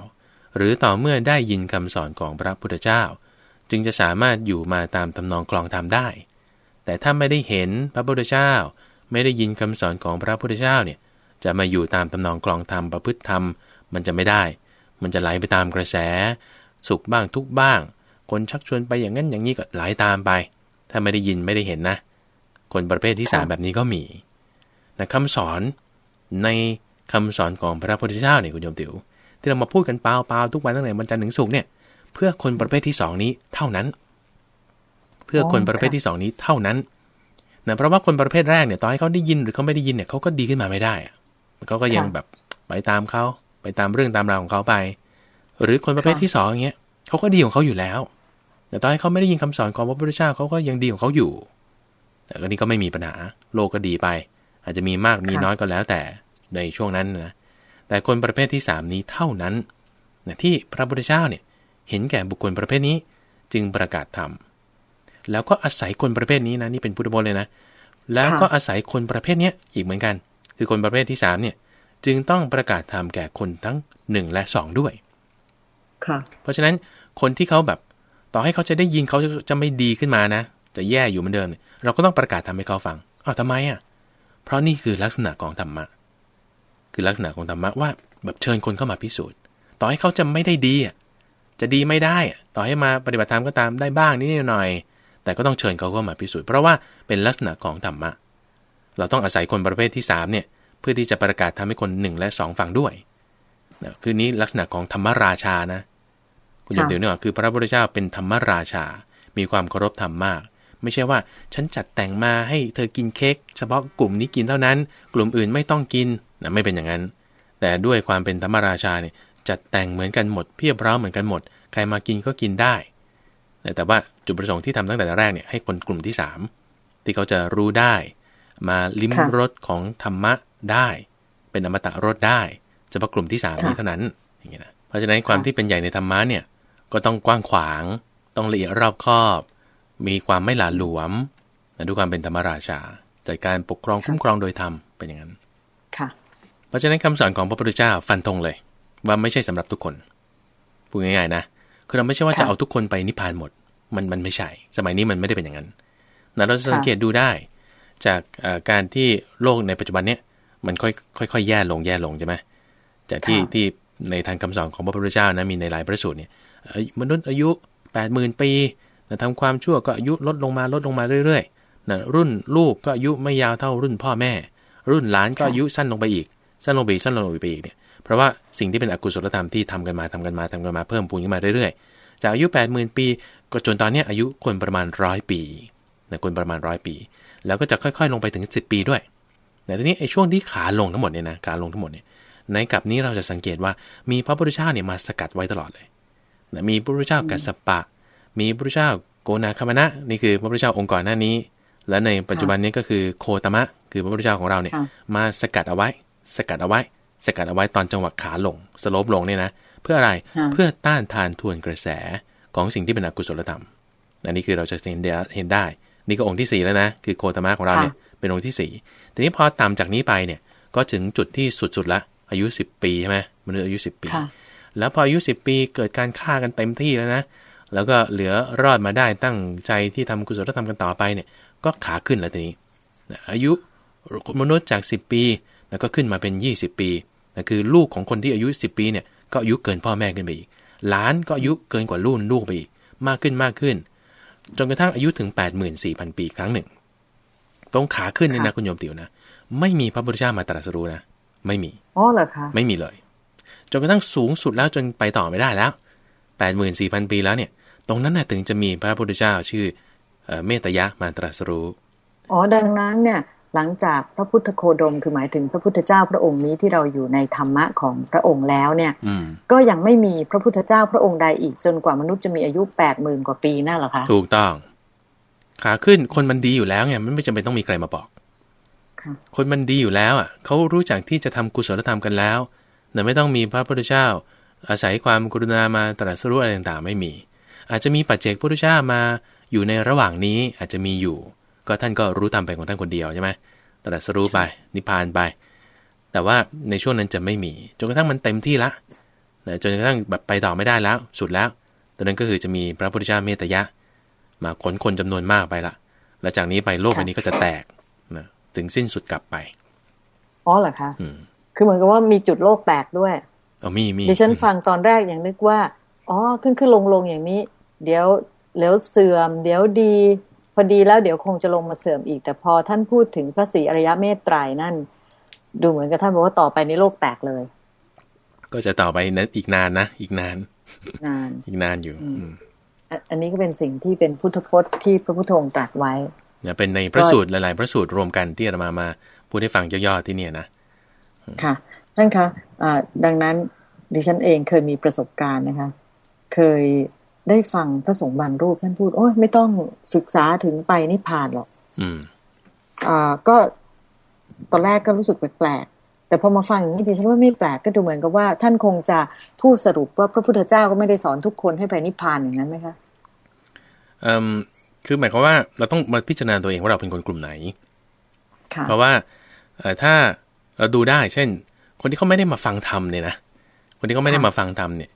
Speaker 2: หรือต่อเมื่อได้ยินคำสอนของพระพุทธเจ้า จึงจะสามารถอยู่มาตามทำนองกลองธรรมได้ แต่ถ้าไม่ได้เห็นพระพุทธเจ้า ไม่ได้ยินคำสอนของพระพุทธเจ้าเนี่ย จะมาอยู่ตามทำนองกลองธรรมประพฤติธรรมมันจะไม่ได้ มันจะไหลไปตามกระแส สุขบ้างทุกข์บ้าง คนชักชวนไปอย่างนั้นอย่างนี้ก็ไหลตามไป ถ้าไม่ได้ยินไม่ได้เห็นนะ คนประเภทที่สาม
Speaker 1: ค่ะ
Speaker 2: แบบนี้ก็มีนะคำสอนในคำสอนของพระพุทธเจ้าเนี่ยคุณโยมติ๋วที่เรามาพูดกันเปล่าๆทุกวันตั้งแต่วันจันทร์ถึงศุกร์เนี่ยเพื่อคนประเภทที่สองนี้เท่านั้น เพื่อคนประเภทที่สองนี้เท่านั้น นะเพราะว่าคนประเภทแรกเนี่ยต่อให้เขาได้ยินหรือเขาไม่ได้ยินเนี่ยเขาก็ดีขึ้นมาไม่ได้อะเขาก็ยัง
Speaker 1: ค่ะ
Speaker 2: แบบไปตามเขาไปตามเรื่องตามราวของเขาไป หรือคนประเภท
Speaker 1: ค่ะ
Speaker 2: ที่สองอย่างเงี้ยเขาก็ดีของเขาอยู่แล้ว แต่ต่อให้เขาไม่ได้ยินคำสอนของพระพุทธเจ้าเขาก็ยังดีของเขาอยู่ แต่ก็นี่ก็ไม่มีปัญหาโลกก็ดีไป อาจจะมีมากมีน้อยก็แล้วแต่ในช่วงนั้นนะแต่คนประเภทที่สามนี้เท่านั้นนะที่พระพุทธเจ้าเนี่ยเห็นแก่บุคคลประเภทนี้จึงประกาศธรรม แล้วก็อาศัยคนประเภทนี้นะนี่เป็นพุทธบจน์เลยนะ แล้วก็อาศัยคนประเภทเนี้ยอีกเหมือนกัน คือคนประเภทที่สามเนี่ย จึงต้องประกาศธรรมแก่คนทั้งหนึ่งและสองด้วย
Speaker 1: ค่ะ
Speaker 2: เพราะฉะนั้นคนที่เขาแบบต่อให้เขาจะได้ยินเขาจะไม่ดีขึ้นมานะ จะแย่อยู่เหมือนเดิม เราก็ต้องประกาศทำให้เขาฟังอ้าวทำไมอะ เพราะนี่คือลักษณะของธรรมะ คือลักษณะของธรรมะว่าแบบเชิญคนเข้ามาพิสูจน์ ต่อให้เขาจะไม่ได้ดีอะ จะดีไม่ได้อะต่อให้มาปฏิบัติธรรมก็ตามได้บ้างนิดหน่อย แต่ก็ต้องเชิญเขาเข้ามาพิสูจน์เพราะว่าเป็นลักษณะของธรรมะ เราต้องอาศัยคนประเภทที่3เนี่ยเพื่อที่จะประกาศทำให้คน 1 และ 2 ฟังด้วยนะคือนี้ลักษณะของธรรมราชานะ คุณอย่าเดี๋ยวนี่คือพระพุทธเจ้าเป็นธรรมราชา มีความเคารพธรรมมาก ไม่ใช่ว่าฉันจัดแต่งมาให้เธอกินเค้กเฉพาะกลุ่มนี้กินเท่านั้น กลุ่มอื่นไม่ต้องกินนะไม่เป็นอย่างนั้น แต่ด้วยความเป็นธรรมราชาเนี่ยจัดแต่งเหมือนกันหมดเพียบร้าเหมือนกันหมด ใครมากินก็กินได้ แต่ว่าจุดประสงค์ที่ทำตั้งแต่แรกเนี่ยให้คนกลุ่มที่ 3 ที่เขาจะรู้ได้ มาลิ้มรสของธรรมะได้ เป็นอมตะรสได้เฉพาะกลุ่มที่3นี้เท่านั้นอย่างนี้นะเพราะฉะนั้นความที่เป็นใหญ่ในธรรมะเนี่ยก็ต้องกว้างขวาง ต้องละเอียดรอบคอบ มีความไม่หลาหลวมนะด้วยความเป็นธรรมราชาจัดการปกครองคุ้มครองโดยธรรมเป็นอย่างนั้น
Speaker 1: ค่ะ
Speaker 2: เพราะฉะนั้นคำสอนของพระพุทธเจ้าฟันธงเลย ว่าไม่ใช่สำหรับทุกคนพูดง่ายๆนะ คือเราไม่ใช่ว่าจะเอาทุกคนไปนิพพานหมด มันมันไม่ใช่ สมัยนี้มันไม่ได้เป็นอย่างนั้นนะเราสังเกตดูได้ จากการที่โลกในปัจจุบันเนี้ยมันค่อยค่อยๆแย่ลงแย่ลงใช่ไหมจากที่ที่ในทางคำสอนของพระพุทธเจ้านะมีในหลายพระสูตรเนี่ยมนุษย์อายุ8ปดหมื่นปีนะทำความชั่วก็อายุลดลงมาลดลงมาเรื่อยๆนะรุ่นลูกก็อายุไม่ยาวเท่ารุ่นพ่อแม่ รุ่นหลานก็อายุสั้นลงไปอีก สั้นลงไปอีกสั้นลงไปอีกเนี่ย เพราะว่าสิ่งที่เป็นอกุศลธรรมที่ทำกันมาทำกันมาทำกันมาเพิ่มพูนขึ้นมาเรื่อยๆ จากอายุ8ปดหมื่นปี ก็จนตอนนี้อายุคนประมาณร้อยปีนะคนประมาณร้อยปี แล้วก็จะค่อยๆ ลงไปถึง 10 ปีด้วยแต่ทีนี้ไอ้ช่วงที่ขาลงทั้งหมดเนี่ยนะขาลงทั้งหมดเนี่ยในกับนี้เราจะสังเกตว่ามีพระพุทธเจ้าเนี่ยมาสกัดไว้ตลอดเลยนะมีพระพุทธเจ้ากัสสปะ มีพระพุทธเจ้าโกนาคามณะนี่คือพระพุทธเจ้าองค์ก่อนหน้านี้ และในปัจจุบันนี้ก็คือโคตมะ คือพระพุทธเจ้าของเราเนี่ยมาสกัดเอาไว้ สกัดเอาไว้ สกัดเอาไว้ตอนจังหวะขาลงสโลปลงเนี่ยนะเพื่ออะไรเพื่อต้านทานทวนกระแสของสิ่งที่เป็นอกุศลธรรมอันนี้คือเราจะเห็นเห็นได้ นี่ก็องค์ที่4แล้วนะคือโคตมะของเราเนี่ยเป็นองค์ที่4ทีนี้พอต่ำจากนี้ไปเนี่ยก็ถึงจุดที่สุดๆละอายุ 10 ปีใช่ไหมมนุษย์อายุ 10 ปี แล้วพออายุ 10 ปีเกิดการฆ่ากันเต็มที่แล้วนะแล้วก็เหลือรอดมาได้ตั้งใจที่ทำกุศลธรรมกันต่อไปเนี่ยก็ขาขึ้นแล้วทีนี้อายุมนุษย์จาก 10 ปี แล้วก็ขึ้นมาเป็น 20 ปีนั่นคือลูกของคนที่อายุ 10 ปีเนี่ยก็อายุเกินพ่อแม่ขึ้นไปอีกหลานก็อายุเกินกว่ารุ่นลูกไปอีกมากขึ้นมากขึ้น จนกระทั่งอายุถึง 84,000 ปีครั้งหนึ่ง ตรงขาขึ้นเนี่ยนะคุณโยมติ๋วนะไม่มีพระพุทธเจ้ามาตรัสรู้นะไม่มี
Speaker 1: อ๋อเหรอคะ
Speaker 2: ไม่มีเลยจนกระทั่งสูงสุดแล้วจนไปต่อไม่ได้แล้วแปดหมื่นสี่พันปีแล้วเนี่ย ตรงนั้นน่ะถึงจะมีพระพุทธเจ้าชื่อเมตยะมาตรัสรู้
Speaker 1: อ๋อ ดังนั้นเนี่ย หลังจากพระพุทธโคดมคือหมายถึงพระพุทธเจ้าพระองค์นี้ที่เราอยู่ในธรรมะของพระองค์แล้วเนี่ยก็ยังไม่มีพระพุทธเจ้าพระองค์ใดอีกจนกว่ามนุษย์จะมีอายุแปดหมื่นกว่าปีนั่นหรอคะ
Speaker 2: ถูกต้องขาขึ้นคนมันดีอยู่แล้วไงมันไม่จำเป็นต้องมีใครมาบอกคนมันดีอยู่แล้วอะเขารู้จักที่จะทำกุศลธรรมกันแล้วแต่ไม่ต้องมีพระพุทธเจ้า อาศัยความกรุณามาตรัสรู้อะไรต่างๆ ไม่มี อาจจะมีปัจเจกพุทธเจ้ามาอยู่ในระหว่างนี้อาจจะมีอยู่ ก็ท่านก็รู้ตามไปของท่านคนเดียวใช่ไหมตรัสรู้ไปนิพพานไป แต่ว่าในช่วงนั้นจะไม่มี จนกระทั่งมันเต็มที่ละจนกระทั่งแบบไปต่อไม่ได้แล้ว สุดแล้วตอนนั้นก็คือจะมีพระพุทธเจ้าเมตยะ มาขนคนจำนวนมากไปละหลังจากนี้ไปโลกอันนี้ก็จะแตกนะถึงสิ้นสุดกลับไป
Speaker 1: อ๋อเหรอคะคือเหมือนกับว่ามีจุดโลกแตกด้วย
Speaker 2: อ๋อมีมี
Speaker 1: ดิฉันฟังตอนแรกอย่างนึกว่าอ๋อขึ้นขึ้นลงลงอย่างนี้ เดี๋ยวเดี๋ยวเสื่อม เดี๋ยวดี พอดีแล้วเดี๋ยวคงจะลงมาเสื่อมอีก แต่พอท่านพูดถึงพระศรีอริยเมตไตรนั่น ดูเหมือนกับท่านบอกว่าต่อไปในโลกแตกเลย
Speaker 2: ก็จะต่อไปนั้นอีกนานนะอีกนาน
Speaker 1: นาน
Speaker 2: อีกนานอยู่
Speaker 1: อันนี้ก็เป็นสิ่งที่เป็นพุทธพจน์ที่พระพุทธองค์ตรัสไว้
Speaker 2: เนี่ยเป็นในพระสูตรหลาย ๆ พระสูตรรวมกันที่เรามามาพูดให้ฟังย่อๆที่เนี่ยนะ
Speaker 1: ค่ะท่านคะะดังนั้นดิฉันเองเคยมีประสบการณ์นะคะ เคย ได้ฟังพระสงฆ์บางรูปท่านพูด โอ้ยไม่ต้องศึกษาถึงไปนิพพานหรอก
Speaker 2: อืม
Speaker 1: อ่าก็ตอนแรกก็รู้สึกแปลกๆแต่พอมาฟังอย่างนี้ดิฉันว่าไม่แปลกก็ดูเหมือนกับว่า ท่านคงจะพูดสรุปว่าพระพุทธเจ้าก็ไม่ได้สอนทุกคนให้ไปนิพพานอย่างนั้นไหมคะ
Speaker 2: อืมคือหมายความว่าเราต้องมาพิจารณาตัวเองว่าเราเป็นคนกลุ่มไหนเพราะว่าถ้าเราดูได้ เช่น คนที่เขาไม่ได้มาฟังธรรมเนี่ยนะคนที่เขาไม่ได้มาฟังธรรมเนี่ย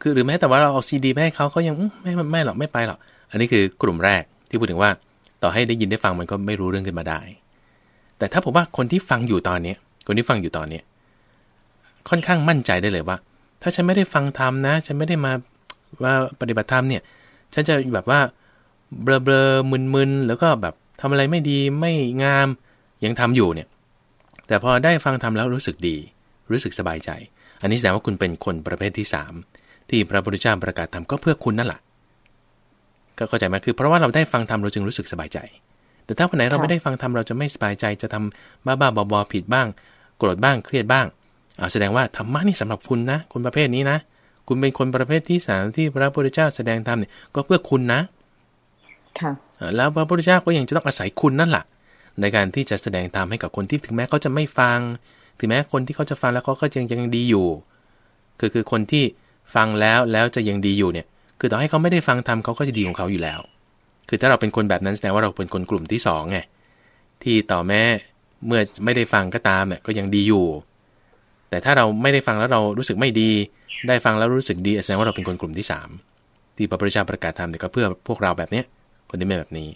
Speaker 2: คือหรือแม้แต่ว่าเราเอาซีดีไปให้เขาเขายังไม่ไม่หรอกไม่ไปหรอกอันนี้คือกลุ่มแรกที่พูดถึงว่าต่อให้ได้ยินได้ฟังมันก็ไม่รู้เรื่องขึ้นมาได้ แต่ถ้าผมว่าคนที่ฟังอยู่ตอนนี้คนที่ฟังอยู่ตอนนี้ค่อนข้างมั่นใจได้เลยว่า ถ้าฉันไม่ได้ฟังธรรมนะ ฉันไม่ได้มาว่าปฏิบัติธรรมเนี่ย ฉันจะแบบว่าเบลอเบลอมึนแล้วก็แบบทำอะไรไม่ดีไม่งามยังทำอยู่เนี่ย แต่พอได้ฟังธรรมแล้วรู้สึกดี รู้สึกสบายใจ อันนี้แสดงว่าคุณเป็นคนประเภทที่สาม ที่พระพุทธเจ้าประกาศธรรมก็เพื่อคุณนั่นแหละก็เข้าใจไหมคือเพราะว่าเราได้ฟังธรรมเราจึงรู้สึกสบายใจ แต่ถ้าวันไหนเราไม่ได้ฟังธรรมเราจะไม่สบายใจจะทำบ้าบ้าบอๆผิดบ้าง โกรธบ้างเครียดบ้างแสดงว่าธรรมะนี่สำหรับคุณนะคนประเภทนี้นะ คุณเป็นคนประเภทที่สามที่พระพุทธเจ้าแสดงธรรมเนี่ยก็เพื่อคุณนะ
Speaker 1: ค่ะ
Speaker 2: แล้วพระพุทธเจ้าก็ยังจะต้องอาศัยคุณนั่นแหละในการที่จะแสดงธรรมให้กับคนที่ถึงแม้เขาจะไม่ฟัง ถึงแม้คนที่เขาจะฟังแล้วเขาก็ยังยังดีอยู่ คือคือคนที่ ฟังแล้วแล้วจะยังดีอยู่เนี่ย คือต่อให้เขาไม่ได้ฟังธรรมเขาก็จะดีของเขาอยู่แล้ว คือถ้าเราเป็นคนแบบนั้นแสดงว่าเราเป็นคนกลุ่มที่สองไงที่ต่อแม้เมื่อไม่ได้ฟังก็ตามเนี่ยก็ยังดีอยู่ แต่ถ้าเราไม่ได้ฟังแล้วเรารู้สึกไม่ดี ได้ฟังแล้วรู้สึกดีแสดงว่าเราเป็นคนกลุ่มที่3ที่พระพุทธเจ้าประกาศธรรมเนี่ยก็เพื่อพวกเราแบบเนี้ยคนที่ไม่แบบนี้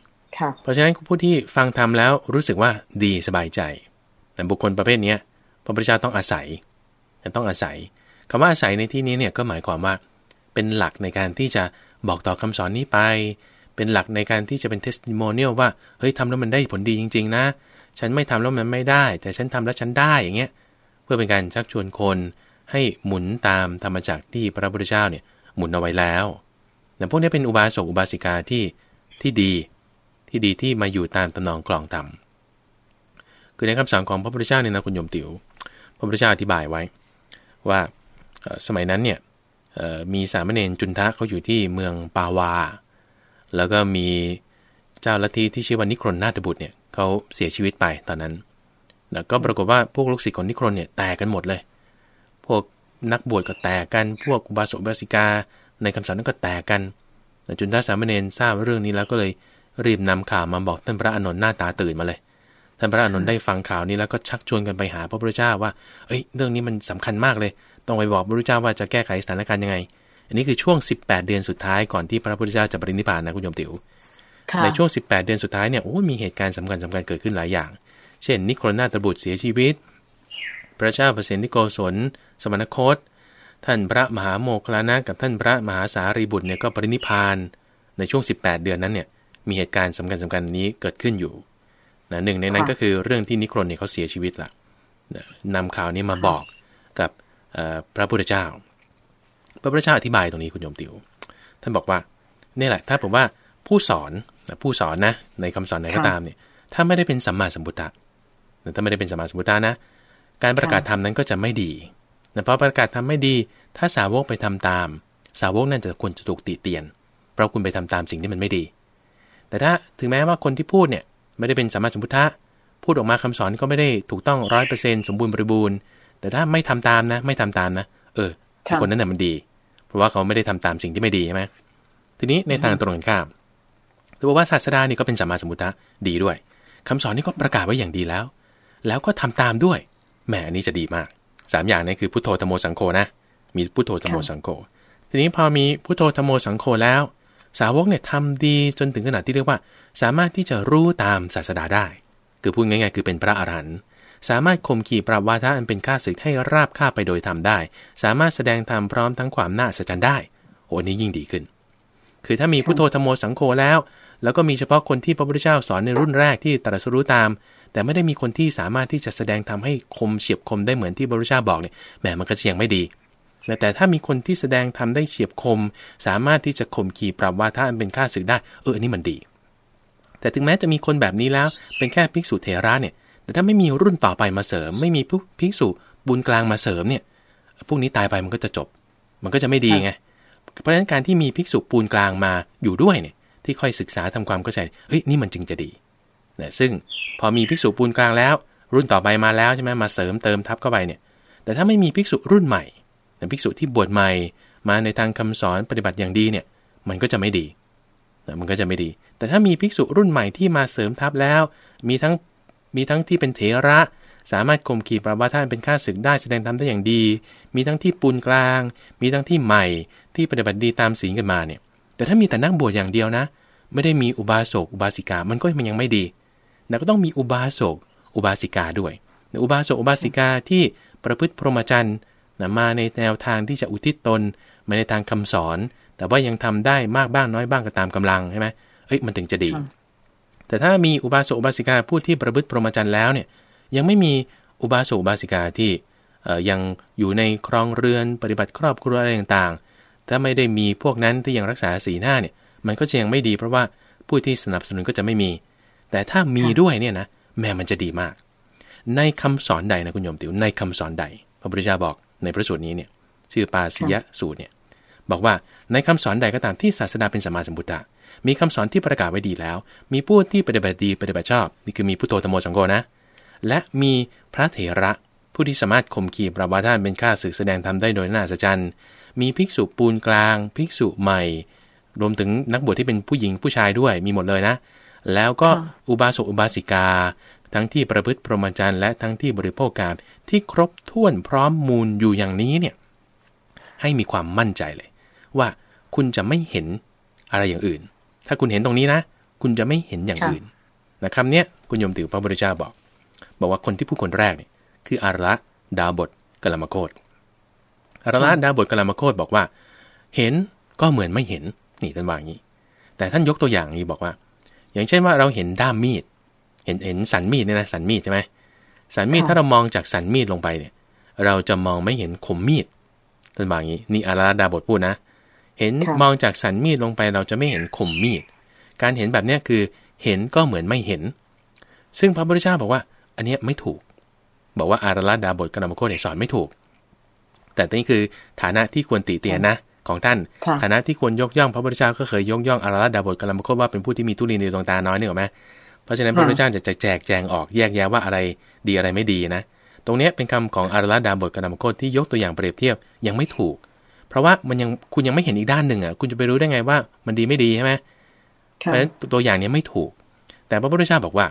Speaker 2: เพราะฉะนั้นผู้ที่ฟังธรรมแล้วรู้สึกว่าดีสบายใจแต่บุคคลประเภทนี้พระพุทธเจ้าต้องอาศัยต้องอาศัย คำว่าอาศัยในที่นี้เนี่ยก็หมายความว่า เป็นหลักในการที่จะบอกต่อคำสอนนี้ไป เป็นหลักในการที่จะเป็น testimonial ว่าเฮ้ยทำแล้วมันได้ผลดีจริง ๆ นะ ฉันไม่ทำแล้วมันไม่ได้ แต่ฉันทำแล้วฉันได้อย่างเงี้ยเพื่อเป็นการชักชวนคนให้หมุนตามธรรมจักรที่พระพุทธเจ้าเนี่ยหมุนเอาไว้แล้วแต่พวกนี้เป็นอุบาสกอุบาสิกาที่ที่ดีที่ดีที่มาอยู่ตามตำนองกลองต่ำคือในคำสั่งของพระพุทธเจ้าเนี่ยนะคุณโยมติว๋วพระพุทธเจ้าอธิบายไว้ว่า สมัยนั้นเนี่ยมีสามเณรจุนทะเขาอยู่ที่เมืองปาวา แล้วก็มีเจ้าลัทธิที่ชื่อว่านิครนนาตบุตรเนี่ยเขาเสียชีวิตไปตอนนั้นแล้วก็ปรากฏว่าพวกลูกศิษย์ของนิครนเนี่ยแตกกันหมดเลย พวกนักบวชก็แตกกันพวกอุบาสกบาสิกา ในคำสอนนั้นก็แตกกันจุนทะสามเณรทราบเรื่องนี้แล้วก็เลยรีบนำข่าวมาบอกท่านพระอานนท์หน้าตาตื่นมาเลยท่านพระอานนท์ได้ฟังข่าวนี้แล้วก็ชักชวนกันไปหาพระพุทธเจ้าว่า เอ้ย เรื่องนี้มันสำคัญมากเลย ต้องไปบอกพระพุทธเจ้าว่าจะแก้ไขสถานการณ์ยังไง อันนี้คือช่วง 18 เดือนสุดท้ายก่อนที่พระพุทธเจ้าจะปรินิพพานนะคุณโยมติ๋วในช่วง 18 เดือนสุดท้ายเนี่ยโอ้มีเหตุการณ์สำคัญสำคัญเกิดขึ้นหลายอย่าง เช่น นิโครนาตบุตรเสียชีวิต พระเจ้าเปรตนิโกศลสมณโคต ท่านพระมหาโมคลานะกับท่านพระมหาสารีบุตรเนี่ยก็ปรินิพาน ในช่วง 18 เดือนนั้นเนี่ยมีเหตุการณ์สำคัญสำคัญนี้เกิดขึ้นอยู่นะหนึ่งในนั้นก็คือเรื่องที่นิโครนเนี่ยเขาเสียชีวิตละนำข่าวนี้มาบอกกับ พระพุทธเจ้า พระพุทธเจ้าอธิบายตรงนี้คุณโยมติวท่านบอกว่านี่แหละ ถ้าผมว่าผู้สอนผู้สอนนะ ในคำสอนไหนก็ตามเนี่ย ถ้าไม่ได้เป็นสัมมาสัมพุทธะถ้าไม่ได้เป็นสัมมาสัมพุทธะนะ การประกาศธรรมนั้นก็จะไม่ดีเพราะประกาศธรรมไม่ดี ถ้าสาวกไปทำตาม สาวกนั่นจะควรจะถูกติเตียน เพราะคุณไปทำตามสิ่งที่มันไม่ดี แต่ถ้าถึงแม้ว่าคนที่พูดเนี่ย ไม่ได้เป็นสัมมาสัมพุทธะพูดออกมาคำสอนก็ไม่ได้ถูกต้องร้อยเปอร์เซ็นสมบูรณ์บริบูรณ์ แต่ถ้าไม่ทำตามนะ ไม่ทำตามนะ เออ คนนั้นน่ะมันดี เพราะว่าเขาไม่ได้ทำตามสิ่งที่ไม่ดีใช่ไหมทีนี้ในทางตรงกันข้ามตัวว่าศาสดานี่ก็เป็นสัมมาสัมพุทธะดีด้วยคำสอนนี่ก็ประกาศไว้อย่างดีแล้ว แล้วก็ทำตามด้วย แหมอันนี้จะดีมากสามอย่างนี้คือพุทโธธโมสังโฆนะ มีพุทโธธโมสังโฆ ทีนี้พอมีพุทโธธโมสังโฆแล้ว สาวกเนี่ยทำดีจนถึงขนาดที่เรียกว่า สามารถที่จะรู้ตามศาสดาได้ คือพูดง่ายๆ คือเป็นพระอรหันต์ สามารถข่มขี่ปรับวาทะอันเป็นข้าศึกให้ราบคาไปโดยทำได้ สามารถแสดงธรรมพร้อมทั้งความน่าสัจจ์ได้โอ้นี้ยิ่งดีขึ้น คือถ้ามีพุทโธธโมสังโฆแล้ว แล้วก็มีเฉพาะคนที่พระพุทธเจ้าสอนในรุ่นแรกที่ตรัสรู้ตาม แต่ไม่ได้มีคนที่สามารถที่จะแสดงทำให้คมเฉียบคมได้เหมือนที่พระพุทธเจ้าบอกเนี่ยแหมมันก็เชียงไม่ดีแต่ถ้ามีคนที่แสดงทำได้เฉียบคม สามารถที่จะข่มขี่ปรับวาทะอันเป็นค่าศึกได้ เอออันนี้มันดี แต่ถึงแม้จะมีคนแบบนี้แล้วเป็นแค่ภิกษุเทระเนี่ย แต่ถ้าไม่มีรุ่นต่อไปมาเสริม ไม่มีภิกษุบุญกลางมาเสริมเนี่ยพวกนี้ตายไปมันก็จะจบ มันก็จะไม่ดีไง เพราะฉะนั้นการที่มีภิกษุปูนกลางมาอยู่ด้วยเนี่ย ที่ค่อยศึกษาทำความเข้าใจเฮ้ยนี่มันจึงจะดีนะซึ่งพอมีภิกษุปูนกลางแล้ว รุ่นต่อไปมาแล้วใช่ไหมมาเสริมเติมทับเข้าไปเนี่ย แต่ถ้าไม่มีภิกษุรุ่นใหม่แต่ภิกษุที่บวชใหม่ มาในทางคำสอนปฏิบัติอย่างดีเนี่ย มันก็จะไม่ดีมันก็จะไม่ดี แต่ถ้ามีภิกษุรุ่นใหม่ที่มาเสริมทัพแล้ว มีทั้ง มีทั้งที่เป็นเถระ สามารถข่มขีปราบาท่านเป็นข้าศึกได้แสดงธรรมได้อย่างดี มีทั้งที่ปูนกลาง มีทั้งที่ใหม่ที่ปฏิบัติดีตามศีลกันมาเนี่ย แต่ถ้ามีแต่นักบวชอย่างเดียวนะ ไม่ได้มีอุบาสกอุบาสิกา มันก็มันยังไม่ดีแต่ก็ต้องมีอุบาสกอุบาสิกาด้วย อุบาสกอุบาสิกาที่ประพฤติพรหมจรรย์มาในแนวทางที่จะอุทิศตนมาในทางคำสอน แต่ว่ายังทำได้มากบ้างน้อยบ้างก็ตามกำลังใช่ไหมเอ้ยมันถึงจะดี แต่ถ้ามีอุบาสกอุบาสิกาผู้ที่ประพฤติพรหมจรรย์แล้วเนี่ยยังไม่มีอุบาสกอุบาสิกาที่ยังอยู่ในครองเรือนปฏิบัติครอบครัวอะไรต่างๆ ถ้าไม่ได้มีพวกนั้นที่ยังรักษาสีหน้าเนี่ยมันก็จะยังไม่ดีเพราะว่าผู้ที่สนับสนุนก็จะไม่มี แต่ถ้ามีด้วยเนี่ยนะแม้มันจะดีมาก ในคำสอนใดนะคุณโยมติวในคำสอนใด พระพุทธเจ้าบอกในพระสูตรนี้เนี่ยชื่อปาสิยะสูตรเนี่ยบอกว่าในคำสอนใดก็ตามที่ศาสดาเป็นสัมมาสัมพุทธะ มีคำสอนที่ประกาศไว้ดีแล้ว มีผู้ที่ปฏิบัติดีปฏิบัติชอบ นี่คือมีพุทโธธโมสังโฆนะ และมีพระเถระผู้ที่สามารถข่มขีปราบาท่านเป็นข้าศึกแสดงธรรมได้โดยน่าสัจจันมีภิกษุปูนกลาง ภิกษุใหม่ รวมถึงนักบวชที่เป็นผู้หญิงผู้ชายด้วยมีหมดเลยนะ แล้วก็อุบาสกอุบาสิกา ทั้งที่ประพฤติพรหมจรรย์และทั้งที่บริโภคกามที่ครบถ้วนพร้อมมูลอยู่อย่างนี้เนี่ยให้มีความมั่นใจเลย ว่าคุณจะไม่เห็นอะไรอย่างอื่น ถ้าคุณเห็นตรงนี้นะ คุณจะไม่เห็นอย่างอื่นนะคำเนี้ยคุณโยมติวพระพุทธเจ้าบอก บอกว่าคนที่ผู้คนแรกเนี่ยคืออารละดาบทกลมโคตอารละดาบทกลมโคตบอกว่า เห็นก็เหมือนไม่เห็นนี่ท่านว่าอย่างนี้ แต่ท่านยกตัวอย่างนี้บอกว่า อย่างเช่นว่าเราเห็นด้ามมีด เห็นเห็นสันมีดเนี่ยนะสันมีดใช่ไหมสันมีดถ้าเรามองจากสันมีดลงไปเนี่ย เราจะมองไม่เห็นคมมีดท่านบอกอย่างนี้ นี่อาราดาบทพูดนะ เห็นมองจากสันมีดลงไปเราจะไม่เห็นคมมีด การเห็นแบบนี้คือเห็นก็เหมือนไม่เห็น ซึ่งพระพุทธเจ้าบอกว่า อันนี้ไม่ถูก บอกว่าอาราลดาบทกรรมโคตสอนไม่ถูก แต่นี่คือฐานะที่ควรติเตียนนะของท่าน ฐานะที่ควรยกย่องพระพุทธเจ้าก็เคยยกย่องอาราลดาบทกรรมโคตว่าเป็นผู้ที่มีทุลีในดวงตาน้อยนี่หรอไหมเพราะฉะนั้นพระพุทธเจ้าจะแจกแจงออกแยกแยะว่าอะไรดีอะไรไม่ดีนะ ตรงนี้เป็นคำของอาราลดาบทกรรมโคตที่ยกตัวอย่างเปรียบเทียบยังไม่ถูก เพราะว่ามันยังคุณยังไม่เห็นอีกด้านหนึ่งอะคุณจะไปรู้ได้ไงว่ามันดีไม่ดีใช่ไหมเพราะฉะนั้นตัวอย่างนี้ไม่ถูก แต่พระพุทธเจ้าบอกว่า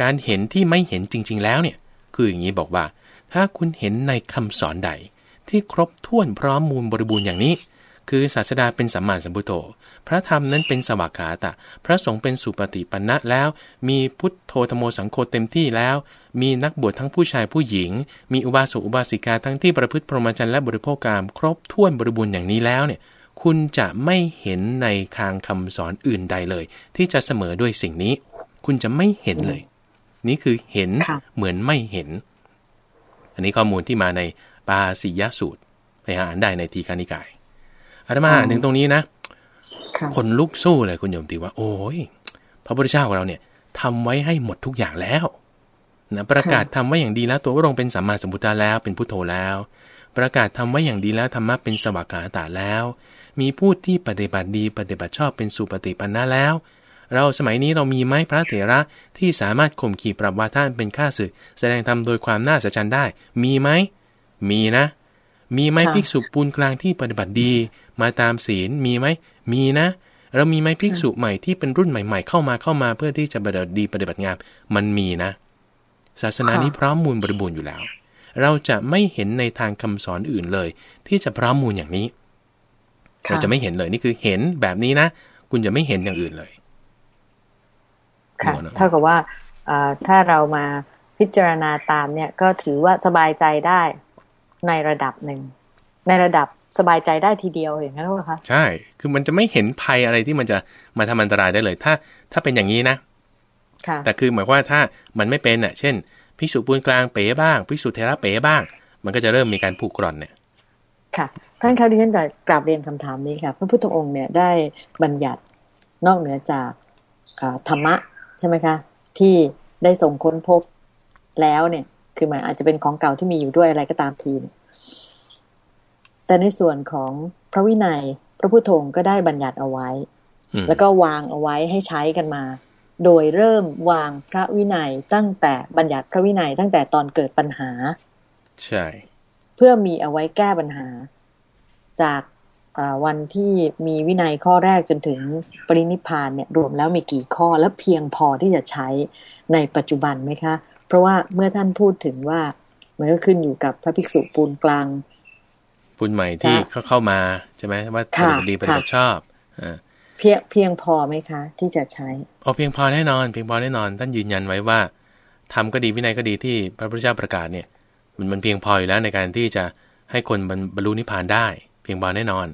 Speaker 2: การเห็นที่ไม่เห็นจริง ๆ แล้วเนี่ย คืออย่างนี้บอกว่า ถ้าคุณเห็นในคำสอนใด ที่ครบถ้วนพร้อมมูลบริบูรณ์อย่างนี้ คือศาสดาเป็นสัมมาสัมพุทโธพระธรรมนั้นเป็นสวากขาตะ พระสงฆ์เป็นสุปฏิปันนะแล้ว มีพุทโธธโมสังโฆเต็มที่แล้ว มีนักบวชทั้งผู้ชายผู้หญิง มีอุบาสกอุบาสิกาทั้งที่ประพฤติพรหมจรรย์และบริโภคกรรมครบถ้วนบริบูรณ์อย่างนี้แล้วเนี่ย คุณจะไม่เห็นในทางคำสอนอื่นใดเลย ที่จะเสมอด้วยสิ่งนี้ คุณจะไม่เห็นเลย นี่คือเห็นเหมือนไม่เห็น อันนี้ข้อมูลที่มาในปาสิยสูตรไปหาอ่านได้ในทีการนิกายอาตมาอ่านถึงตรงนี้นะคนลุกสู้เลยคุณโยมตีว่า โอ้ยพระพุทธเจ้าของเราเนี่ยทำไว้ให้หมดทุกอย่างแล้ว นะประกาศทำไว้อย่างดีแล้วตัวพระองค์เป็นสัมมาสัมพุทธะแล้วเป็นพุทโธแล้ว ประกาศทำไว้อย่างดีแล้วธรรมะเป็นสวากขาตาแล้ว มีผู้ที่ปฏิบัติดีปฏิบัติชอบเป็นสุปฏิปันนะแล้ว เราสมัยนี้เรามีไหมพระเถระที่สามารถข่มขีปรับวาท่านเป็นข้าศึก แสดงธรรมโดยความน่าสัจจันได้ มีไหมมีนะ มีไหมภิกษุปูนกลางที่ปฏิบัติดี มาตามศีลมีไหมมีนะเรามีไหมภิกษุใหม่ที่เป็นรุ่นใหม่ ๆ เข้ามาเข้ามาเพื่อที่จะปฏิบัติดีปฏิบัติงามมันมีนะ ศาสนานี้พร้อมมูลบริบูรณ์อยู่แล้ว เราจะไม่เห็นในทางคำสอนอื่นเลย ที่จะพร้อมมูลอย่างนี้เราจะไม่เห็นเลยนี่คือเห็นแบบนี้นะคุณจะไม่เห็นอย่างอื่นเลย
Speaker 1: ค่ะเท่ากับว่าถ้าเรามาพิจารณาตามเนี่ย ก็ถือว่าสบายใจได้ในระดับหนึ่ง ในระดับสบายใจได้ทีเดียวอย่างนั้นหรอคะ
Speaker 2: ใช่ คือมันจะไม่เห็นภัยอะไรที่มันจะมาทำอันตรายได้เลย ถ้า ถ้าเป็นอย่างนี้นะค่ะ แต่คือหมายว่าถ้ามันไม่เป็นอะ เช่นพิสูจปูนกลางเป๋บ้างพิสูจเทระเป๋บ้าง มันก็จะเริ่มมีการผูกกร่อนเนี่ย
Speaker 1: ค่ะ ท่านคะดิฉันจะกราบเรียนคำถามนี้ค่ะ พระพุทธองค์เนี่ยได้บัญญัตินอกเหนือจากธรรมะใช่ไหมคะ ที่ได้ส่งค้นพบแล้วเนี่ย คือมันอาจจะเป็นของเก่าที่มีอยู่ด้วยอะไรก็ตามทีแต่ในส่วนของพระวินัย พระพุทโธก็ได้บัญญัติเอาไว้ แล้วก็วางเอาไว้ให้ใช้กันมา โดยเริ่มวางพระวินัยตั้งแต่บัญญัติพระวินัยตั้งแต่ตอนเกิดปัญหา
Speaker 2: ใช่
Speaker 1: เพื่อมีเอาไว้แก้ปัญหา จากวันที่มีวินัยข้อแรกจนถึงปรินิพานเนี่ยรวมแล้วมีกี่ข้อและเพียงพอที่จะใช้ในปัจจุบันไหมคะ เพราะว่าเมื่อท่านพูดถึงว่ามันก็ขึ้นอยู่กับพระภิกษุปูนกลาง
Speaker 2: ปูนใหม่ที่เขาเข้ามาใช่ไหมว่าปฏิบัติดีปฏิบัติชอบอ่า
Speaker 1: เพียงเพียงพอไหมคะ ที่จะใช้
Speaker 2: อ๋อเพียงพอแน่นอน เพียงพอแน่นอนท่านยืนยันไว้ว่าทำก็ดีวินัยก็ดีที่พระพุทธเจ้าประกาศเนี่ยมันมันเพียงพออยู่แล้วในการที่จะให้คนบรรลุนิพพานได้ เพียงพอแน่นอน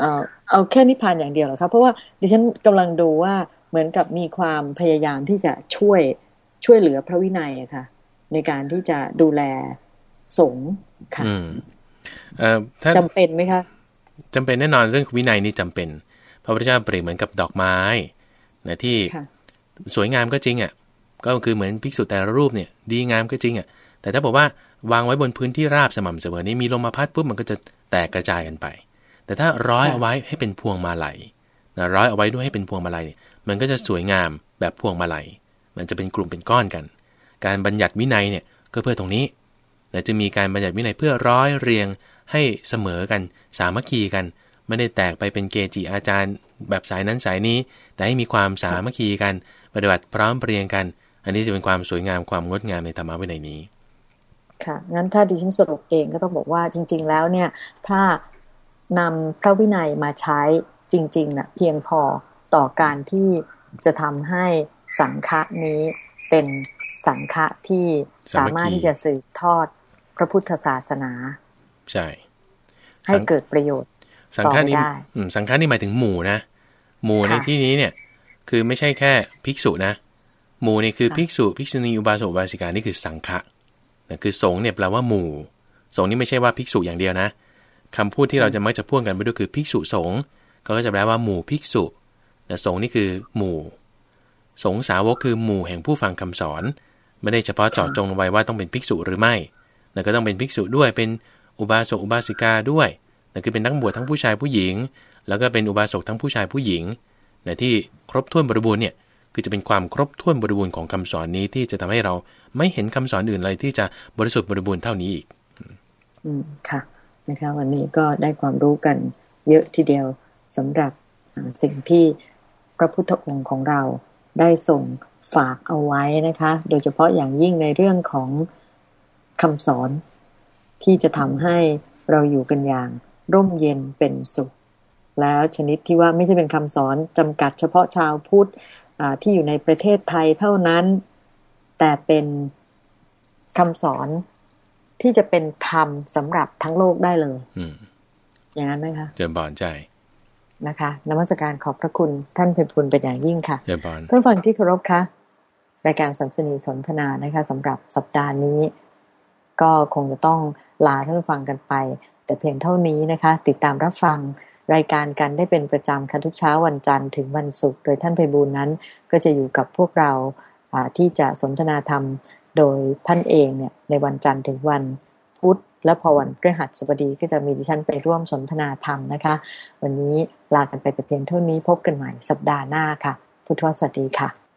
Speaker 1: เอาเอาแค่นิพพานอย่างเดียวเหรอครับเพราะว่าดิฉันกำลังดูว่าเหมือนกับมีความพยายามที่จะช่วยช่วยเหลือพระวินัยอะค่ะ ในการที่จะดูแลสงฆ์ค่ะจำเป็นไหมคะ
Speaker 2: จำเป็นแน่นอนเรื่องวินัยนี่จำเป็นพ ระพุทธเจ้าเปรียบเหมือนกับดอกไม้นะที่สวยงามก็จริงอะก็คือเหมือนภิกษุแต่ละรูปเนี่ย ดีงามก็จริงอะแต่ถ้าบอกว่าวางไว้บนพื้นที่ราบสม่ำเสมอนี้มีลมมาพัดปุ๊บมันก็จะแตกกระจายกันไป แต่ถ้าร้อยเอาไว้ให้เป็นพวงมาลัยนะร้อยเอาไว้ด้วยให้เป็นพวงมาลัยมันก็จะสวยงามแบบพวงมาลัย มันจะเป็นกลุ่มเป็นก้อนกัน การบัญญัติวินัยเนี่ยก็เพื่อตรงนี้แต่จะมีการบัญญัติวินัยเพื่อร้อยเรียงให้เสมอกัน สามัคคีกัน ไม่ได้แตกไปเป็นเกจิอาจารย์ แบบสายนั้นสายนี้ แต่ให้มีความสามัคคีกัน ปฏิบัติพร้อมเปรียงกัน อันนี้จะเป็นความสวยงามความงดงามในธรรมะวินัยนี้
Speaker 1: ค่ะ งั้นถ้าดิฉันสรุปเองก็ต้องบอกว่าจริง ๆ แล้วเนี่ย ถ้านำพระวินัยมาใช้จริงๆนะ่ะเพียงพอต่อการที่จะทำให้สังฆะนี้เป็นสังฆะที่สามารถที่จะสืบทอดพระพุทธศาสนา
Speaker 2: ใช่
Speaker 1: ให้เกิดประโยชน์
Speaker 2: สังฆานี่สังฆานี่หมายถึงหมู่นะ หมู่ในที่นี้เนี่ย คือไม่ใช่แค่ภิกษุนะ หมู่นี่คือภิกษุภิกษุณีอุบาสกอุบาสิกานี่คือสังฆะนะคือสงเนี่ยแปลว่าหมู่ สงนี่ไม่ใช่ว่าภิกษุอย่างเดียวนะคำพูดที่เราจะมักจะพูดกันไปด้วยคือภิกษุสงก็จะแปลว่าหมู่ภิกษุนะสงนี่คือหมู่ สงสาวกคือหมู่แห่งผู้ฟังคำสอน ไม่ได้เฉพาะเจาะจงไว้ว่าต้องเป็นภิกษุหรือไม่แต่ก็ต้องเป็นภิกษุด้วยเป็นอุบาสกอุบาสิกาด้วย นั่นคือเป็นทั้งบวชทั้งผู้ชายผู้หญิง แล้วก็เป็นอุบาสกทั้งผู้ชายผู้หญิงแต่ที่ครบถ้วนบริบูรณ์เนี่ยคือจะเป็นความครบถ้วนบริบูรณ์ของคำสอนนี้ที่จะทำให้เราไม่เห็นคำสอนอื่นเลยที่จะบริสุทธิ์บริบูรณ์เท่านี้อีก
Speaker 1: อืมค่ะนะคะวันนี้ก็ได้ความรู้กันเยอะทีเดียวสำหรับสิ่งที่พระพุทธองค์ของเราได้ส่งฝากเอาไว้นะคะ โดยเฉพาะอย่างยิ่งในเรื่องของคำสอนที่จะทำให้เราอยู่กันอย่าง ร่มเย็นเป็นสุข แล้วชนิดที่ว่าไม่ใช่เป็นคำสอนจำกัดเฉพาะชาวพุทธที่อยู่ในประเทศไทยเท่านั้น แต่เป็นคำสอนที่จะเป็นธรรมสำหรับทั้งโลกได้เลยอย่างนั้นไหมคะ
Speaker 2: เจริญบานใจ
Speaker 1: นะคะนมัสการขอบพระคุณท่านเพลินเป็นอย่างยิ่งค่ะ
Speaker 2: เจริญบาน
Speaker 1: เพื่อนฟังที่เคารพคะรายการสัมสนีสนทนานะคะสำหรับสัปดาห์นี้ ก็คงจะต้องลาท่านฟังกันไป แต่เพียงเท่านี้นะคะ ติดตามรับฟังรายการกันได้เป็นประจำค่ะทุกเช้าวันจันทร์ถึงวันศุกร์โดยท่านไพบูลนั้น ก็จะอยู่กับพวกเราที่จะสนทนาธรรมโดยท่านเองเนี่ยในวันจันทร์ถึงวันพุธและพอวันพฤหัสบดีก็จะมีดิฉันไปร่วมสนทนาธรรมนะคะ วันนี้ลากันไปแต่เพียงเท่านี้พบกันใหม่สัปดาห์หน้าค่ะ พุทธวสวัสดีค่ะ